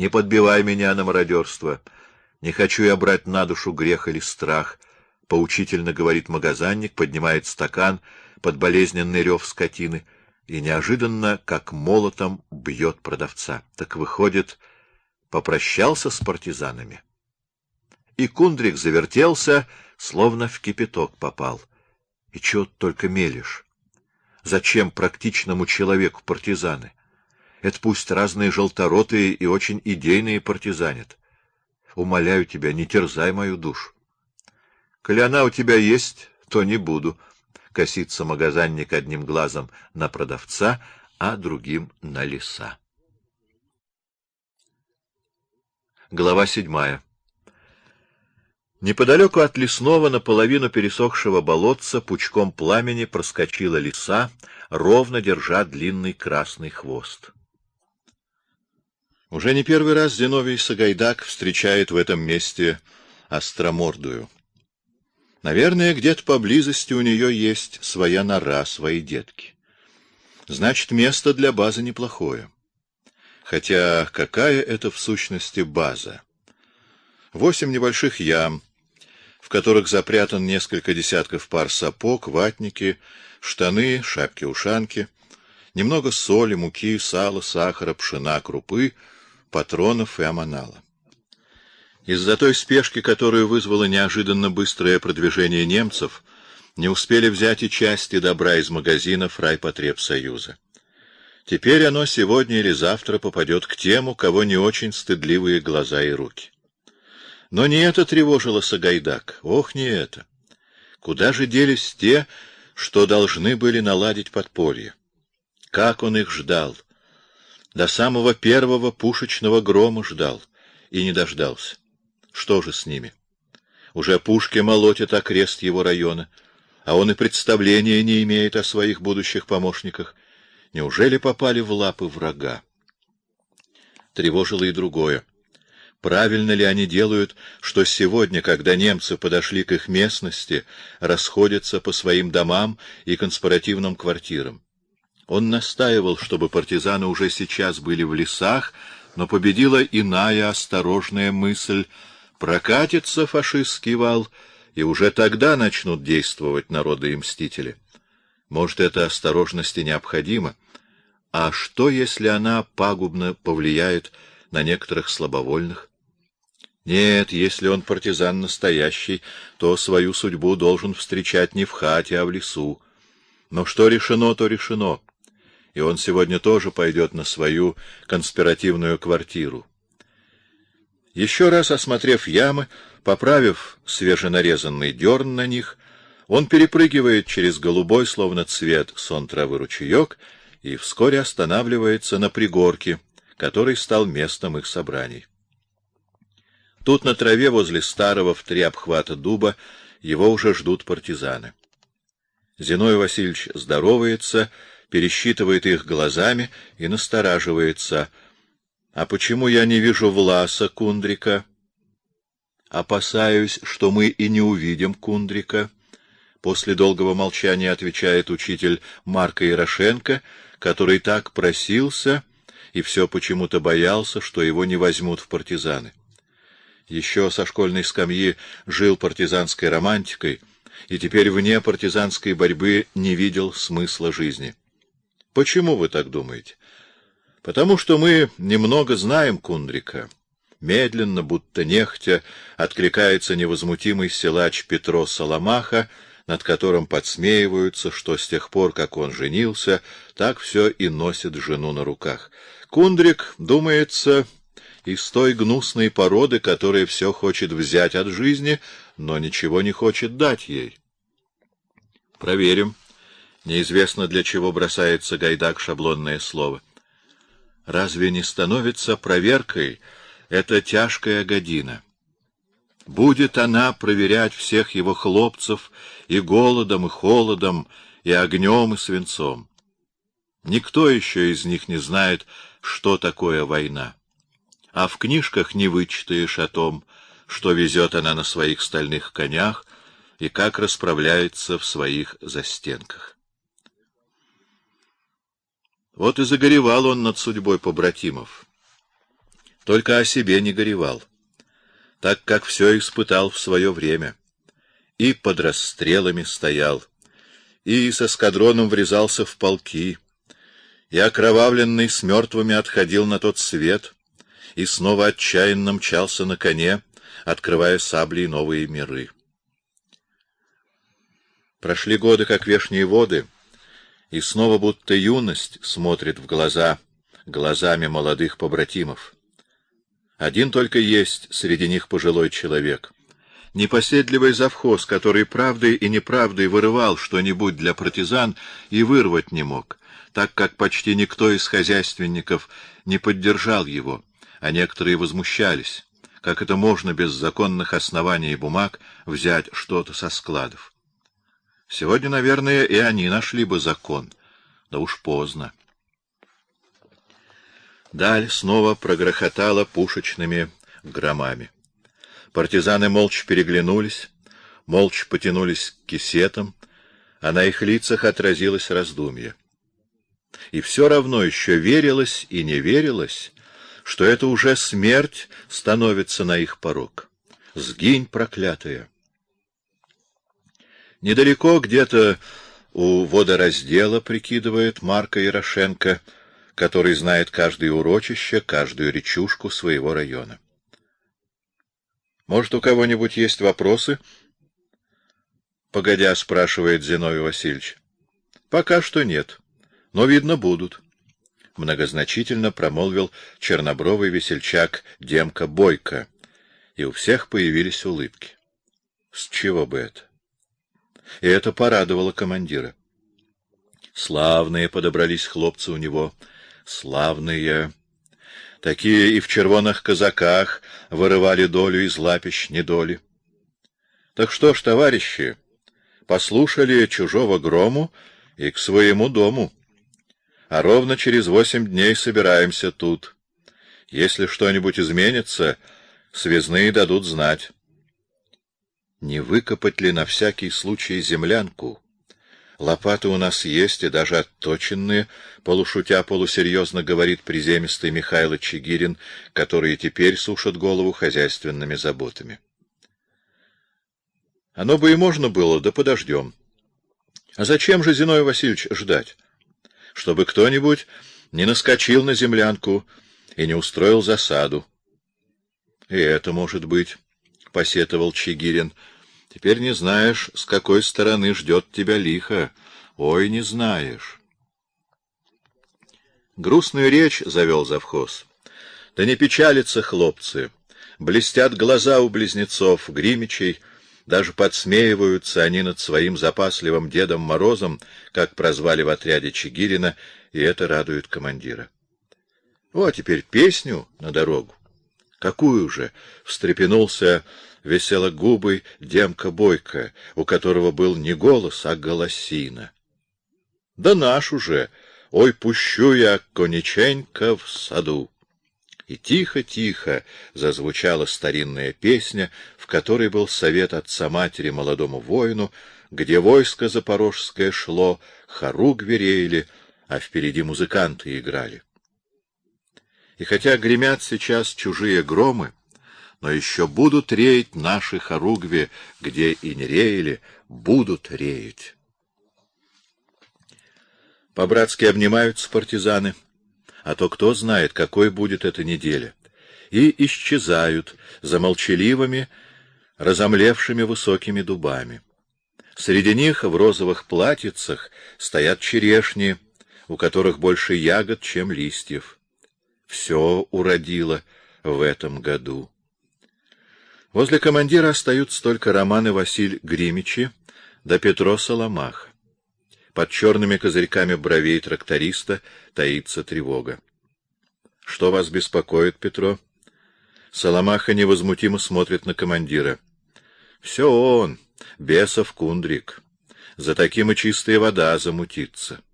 Не подбивай меня на мародерство. Не хочу я брать на душу грех или страх, — поучительно говорит магазинник, поднимает стакан под болезненный рев скотины и неожиданно, как молотом, бьет продавца. Так выходит, попрощался с партизанами. И Кундрик завертелся, словно в кипяток попал. И чего только мелешь? Зачем практичному человеку партизаны? Это пусть разные желторотые и очень идейные партизанят. Умоляю тебя, не терзай мою душу. Коли она у тебя есть, то не буду. Косится магазинник одним глазом на продавца, а другим на леса. Глава седьмая. Неподалеку от лесного, наполовину пересохшего болотца, пучком пламени проскочила лиса, ровно держа длинный красный хвост. Уже не первый раз Зиновий Сагайдак встречает в этом месте остромордую. Наверное, где-то поблизости у нее есть своя нора, свои детки. Значит, место для базы неплохое. Хотя какая это в сущности база? Восемь небольших ям — в которых запрятан несколько десятков пар сапог, ватники, штаны, шапки-ушанки, немного соли, муки, сала, сахара, пшена, крупы, патронов и аманала. Из-за той спешки, которую вызвало неожиданно быстрое продвижение немцев, не успели взять и части добра из магазинов райпотребсоюза. Теперь оно сегодня или завтра попадет к тем, у кого не очень стыдливые глаза и руки. Но не это тревожило Сагайдак. Ох, не это. Куда же делись те, что должны были наладить подполье? Как он их ждал! До самого первого пушечного грома ждал и не дождался. Что же с ними? Уже пушки молотят окрест его района, а он и представления не имеет о своих будущих помощниках. Неужели попали в лапы врага? Тревожило и другое. Правильно ли они делают, что сегодня, когда немцы подошли к их местности, расходятся по своим домам и конспиративным квартирам? Он настаивал, чтобы партизаны уже сейчас были в лесах, но победила иная осторожная мысль — прокатится фашистский вал, и уже тогда начнут действовать народы и мстители. Может, эта осторожность и необходима. А что, если она пагубно повлияет на некоторых слабовольных? Нет, если он партизан настоящий, то свою судьбу должен встречать не в хате, а в лесу. Но что решено, то решено. И он сегодня тоже пойдет на свою конспиративную квартиру. Еще раз осмотрев ямы, поправив свеженарезанный дерн на них, он перепрыгивает через голубой, словно цвет сон травы ручеек, и вскоре останавливается на пригорке, который стал местом их собраний. Тут на траве возле старого в три обхвата дуба его уже ждут партизаны. Зиной Васильевич здоровается, пересчитывает их глазами и настораживается. А почему я не вижу Власа Кундрика? Опасаюсь, что мы и не увидим Кундрика. После долгого молчания отвечает учитель Марка Ярошенко, который так просился и все почему-то боялся, что его не возьмут в партизаны еще со школьной скамьи жил партизанской романтикой и теперь вне партизанской борьбы не видел смысла жизни. Почему вы так думаете? Потому что мы немного знаем Кундрика. Медленно, будто нехтя, откликается невозмутимый силач Петро Соломаха, над которым подсмеиваются, что с тех пор, как он женился, так все и носит жену на руках. Кундрик, думается, из той гнусной породы, которая все хочет взять от жизни, но ничего не хочет дать ей. Проверим. Неизвестно, для чего бросается Гайдак шаблонное слово. Разве не становится проверкой эта тяжкая година? Будет она проверять всех его хлопцев и голодом, и холодом, и огнем, и свинцом. Никто еще из них не знает, что такое война а в книжках не вычитаешь о том, что везет она на своих стальных конях и как расправляется в своих застенках. Вот и загоревал он над судьбой побратимов. только о себе не горевал, так как все испытал в свое время. И под расстрелами стоял, и с эскадроном врезался в полки, и окровавленный с мертвыми отходил на тот свет, и снова отчаянно мчался на коне, открывая саблей новые миры. Прошли годы, как вешние воды, и снова будто юность смотрит в глаза глазами молодых побратимов. Один только есть среди них пожилой человек. Непоседливый завхоз, который правдой и неправдой вырывал что-нибудь для партизан и вырвать не мог, так как почти никто из хозяйственников не поддержал его, а некоторые возмущались, как это можно без законных оснований и бумаг взять что-то со складов. Сегодня, наверное, и они нашли бы закон, да уж поздно. Даль снова прогрохотала пушечными громами. Партизаны молча переглянулись, молча потянулись к кисетам, а на их лицах отразилось раздумье. И все равно еще верилось и не верилось, что это уже смерть становится на их порог. Сгинь, проклятая! Недалеко где-то у водораздела прикидывает Марка Ярошенко, который знает каждое урочище, каждую речушку своего района. Может, у кого-нибудь есть вопросы? Погодя, спрашивает Зиновий Васильевич. Пока что нет, но, видно, будут. Многозначительно промолвил чернобровый весельчак Демка Бойко, и у всех появились улыбки. С чего бы это? И это порадовало командира. Славные подобрались хлопцы у него, славные. Такие и в червоных казаках вырывали долю из лапищ недоли. Так что ж, товарищи, послушали чужого грому и к своему дому. А ровно через восемь дней собираемся тут. Если что-нибудь изменится, связные дадут знать. Не выкопать ли на всякий случай землянку? Лопаты у нас есть и даже отточенные, полушутя полусерьезно говорит приземистый Михаил Чигирин, которые теперь сушат голову хозяйственными заботами. Оно бы и можно было, да подождем. А зачем же, Зиной Васильевич, ждать? Чтобы кто-нибудь не наскочил на землянку и не устроил засаду. И это может быть, — посетовал Чигирин, — Теперь не знаешь, с какой стороны ждет тебя лихо. Ой, не знаешь. Грустную речь завел завхоз. Да не печалятся хлопцы. Блестят глаза у близнецов, гримичей, даже подсмеиваются они над своим запасливым Дедом Морозом, как прозвали в отряде Чигирина, и это радует командира. Вот теперь песню на дорогу. Какую же? встрепенулся веселогубый Демка Бойко, у которого был не голос, а голосина. Да наш уже, ой, пущу я конеченько в саду. И тихо-тихо зазвучала старинная песня, в которой был совет отца-матери молодому воину, где войско запорожское шло, хоруг вереяли, а впереди музыканты играли. И хотя гремят сейчас чужие громы, но еще будут реять наши хоругви, где и не реяли, будут реять. По-братски обнимаются партизаны, а то кто знает, какой будет эта неделя, и исчезают за молчаливыми, разомлевшими высокими дубами. Среди них в розовых платьицах стоят черешни, у которых больше ягод, чем листьев. Все уродило в этом году. Возле командира остаются только Роман и Василь Гримичи да Петро Соломах. Под черными козырьками бровей тракториста таится тревога. — Что вас беспокоит, Петро? Соломаха невозмутимо смотрит на командира. — Все он, бесов кундрик. За таким и чистая вода замутится. —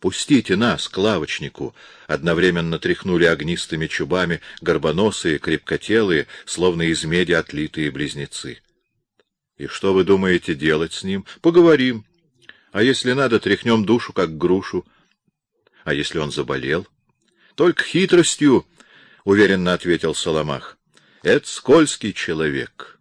«Пустите нас, к лавочнику!» Одновременно тряхнули огнистыми чубами горбоносые, крепкотелые, словно из меди отлитые близнецы. «И что вы думаете делать с ним? Поговорим. А если надо, тряхнем душу, как грушу. А если он заболел? Только хитростью уверенно ответил Соломах. — Это скользкий человек.